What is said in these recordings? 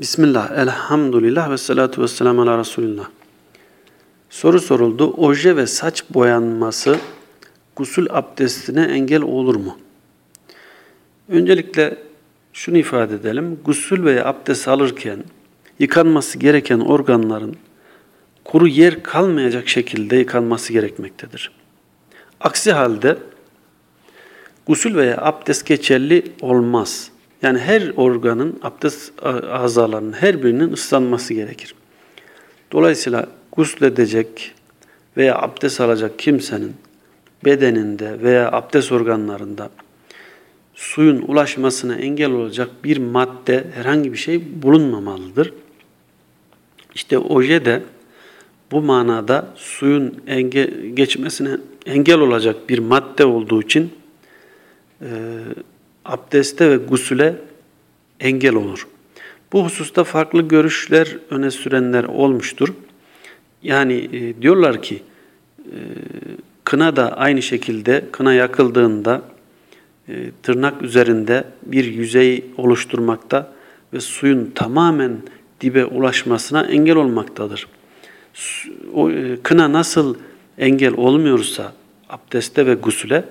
Bismillah, elhamdülillah ve salatu ve selamu ala Resulillah. Soru soruldu. Oje ve saç boyanması gusül abdestine engel olur mu? Öncelikle şunu ifade edelim. Gusül veya abdest alırken yıkanması gereken organların kuru yer kalmayacak şekilde yıkanması gerekmektedir. Aksi halde gusül veya abdest geçerli olmaz. Yani her organın, abdest azalarının her birinin ıslanması gerekir. Dolayısıyla gusledecek veya abdest alacak kimsenin bedeninde veya abdest organlarında suyun ulaşmasına engel olacak bir madde, herhangi bir şey bulunmamalıdır. İşte oje de bu manada suyun enge geçmesine engel olacak bir madde olduğu için e, abdeste ve gusüle engel olur. Bu hususta farklı görüşler öne sürenler olmuştur. Yani e, diyorlar ki e, kına da aynı şekilde kına yakıldığında e, tırnak üzerinde bir yüzey oluşturmakta ve suyun tamamen dibe ulaşmasına engel olmaktadır. O, e, kına nasıl engel olmuyorsa abdeste ve gusüle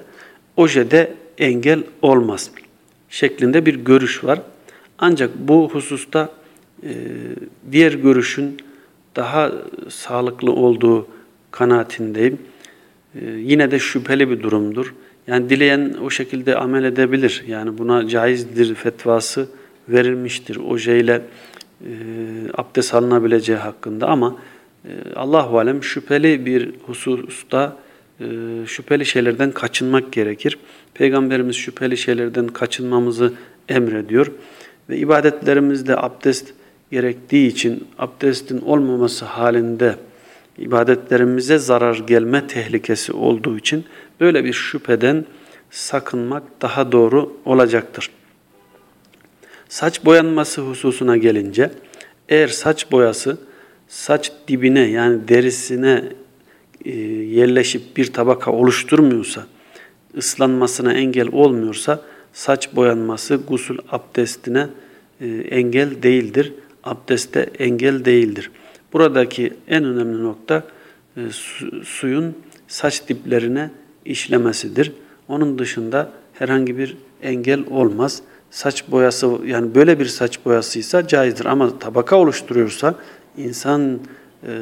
ojede engel olmaz şeklinde bir görüş var. Ancak bu hususta e, diğer görüşün daha sağlıklı olduğu kanaatindeyim. E, yine de şüpheli bir durumdur. Yani dileyen o şekilde amel edebilir. Yani buna caizdir fetvası verilmiştir. Ojeyle e, abdest alınabileceği hakkında ama e, Allah-u Alem şüpheli bir hususta şüpheli şeylerden kaçınmak gerekir. Peygamberimiz şüpheli şeylerden kaçınmamızı emrediyor. Ve ibadetlerimizde abdest gerektiği için abdestin olmaması halinde ibadetlerimize zarar gelme tehlikesi olduğu için böyle bir şüpheden sakınmak daha doğru olacaktır. Saç boyanması hususuna gelince eğer saç boyası saç dibine yani derisine e, yerleşip bir tabaka oluşturmuyorsa, ıslanmasına engel olmuyorsa saç boyanması gusül abdestine e, engel değildir. Abdeste engel değildir. Buradaki en önemli nokta e, suyun saç diplerine işlemesidir. Onun dışında herhangi bir engel olmaz. Saç boyası yani böyle bir saç boyasıysa caizdir ama tabaka oluşturuyorsa insan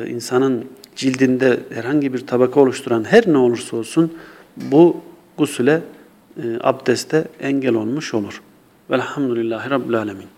insanın cildinde herhangi bir tabaka oluşturan her ne olursa olsun bu gusüle, e, abdeste engel olmuş olur. Velhamdülillahi Rabbil Alemin.